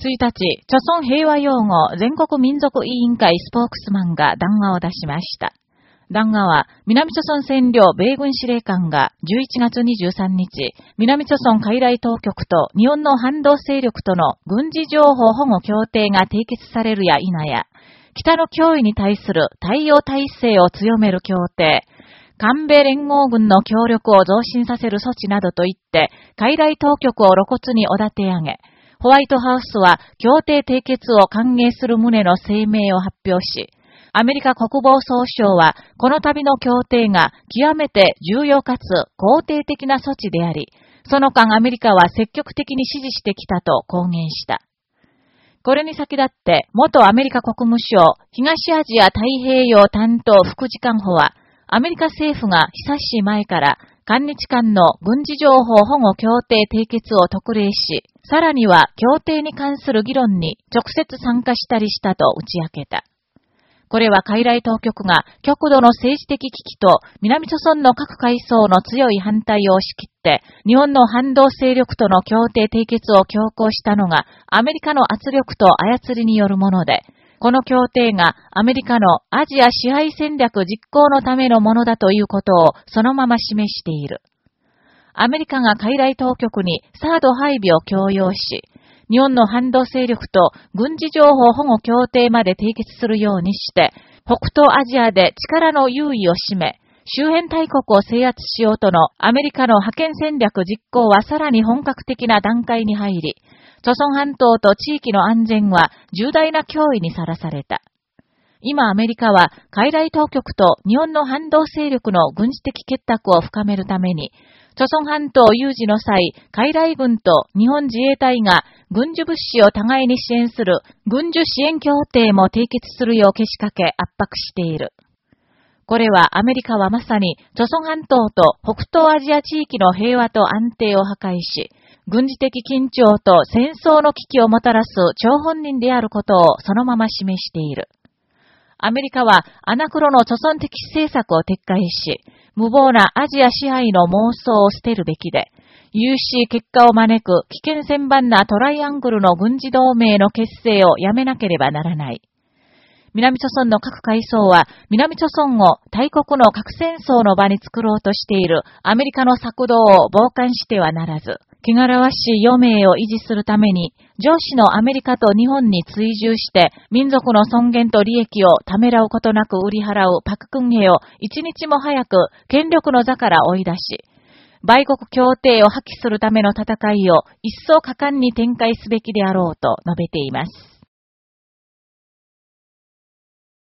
1日、著村平和擁護全国民族委員会スポークスマンが談話を出しました。談話は、南朝村占領米軍司令官が11月23日、南朝村海来当局と日本の反動勢力との軍事情報保護協定が締結されるや否や、北の脅威に対する対応体制を強める協定、韓米連合軍の協力を増進させる措置などといって、海来当局を露骨におだて上げ、ホワイトハウスは協定締結を歓迎する旨の声明を発表し、アメリカ国防総省は、この度の協定が極めて重要かつ肯定的な措置であり、その間アメリカは積極的に支持してきたと公言した。これに先立って、元アメリカ国務省東アジア太平洋担当副次官補は、アメリカ政府が久し前から韓日間の軍事情報保護協定締結を特例し、さらには協定に関する議論に直接参加したりしたと打ち明けた。これは海外当局が極度の政治的危機と南朝村の各階層の強い反対を押し切って日本の反動勢力との協定締結を強行したのがアメリカの圧力と操りによるもので、この協定がアメリカのアジア支配戦略実行のためのものだということをそのまま示している。アメリカが海外当局にサード配備を強要し、日本の反動勢力と軍事情報保護協定まで締結するようにして、北東アジアで力の優位を占め、周辺大国を制圧しようとのアメリカの派遣戦略実行はさらに本格的な段階に入り、朝鮮半島と地域の安全は重大な脅威にさらされた。今アメリカは海外当局と日本の反動勢力の軍事的結託を深めるために、朝鮮半島有事の際、海来軍と日本自衛隊が軍需物資を互いに支援する軍需支援協定も締結するようけしかけ圧迫している。これはアメリカはまさに、朝鮮半島と北東アジア地域の平和と安定を破壊し、軍事的緊張と戦争の危機をもたらす張本人であることをそのまま示している。アメリカはアナクロの著存的政策を撤回し、無謀なアジア支配の妄想を捨てるべきで、有しい結果を招く危険千番なトライアングルの軍事同盟の結成をやめなければならない。南朝村の各階層は、南朝村を大国の核戦争の場に作ろうとしているアメリカの策動を傍観してはならず、汚らわしい余命を維持するために、上司のアメリカと日本に追従して、民族の尊厳と利益をためらうことなく売り払うパククンヘを一日も早く権力の座から追い出し、売国協定を破棄するための戦いを一層果敢に展開すべきであろうと述べています。